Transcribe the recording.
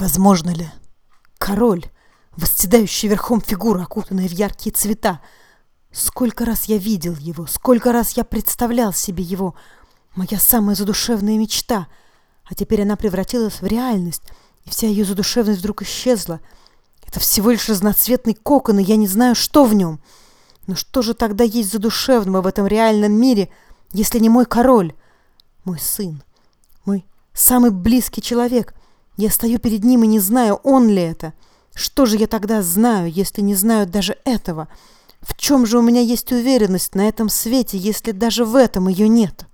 Возможно ли? Король, восседающий верхом фигура, окутанная в яркие цвета. Сколько раз я видел его, сколько раз я представлял себе его. Моя самая задушевная мечта. А теперь она превратилась в реальность, и вся ее задушевность вдруг исчезла. Это всего лишь разноцветный кокон, и я не знаю, что в нем. Но что же тогда есть задушевного в этом реальном мире, если не мой король? Мой сын, мой самый близкий человек. Я стою перед ним и не знаю, он ли это. Что же я тогда знаю, если не знаю даже этого? В чем же у меня есть уверенность на этом свете, если даже в этом ее нет?»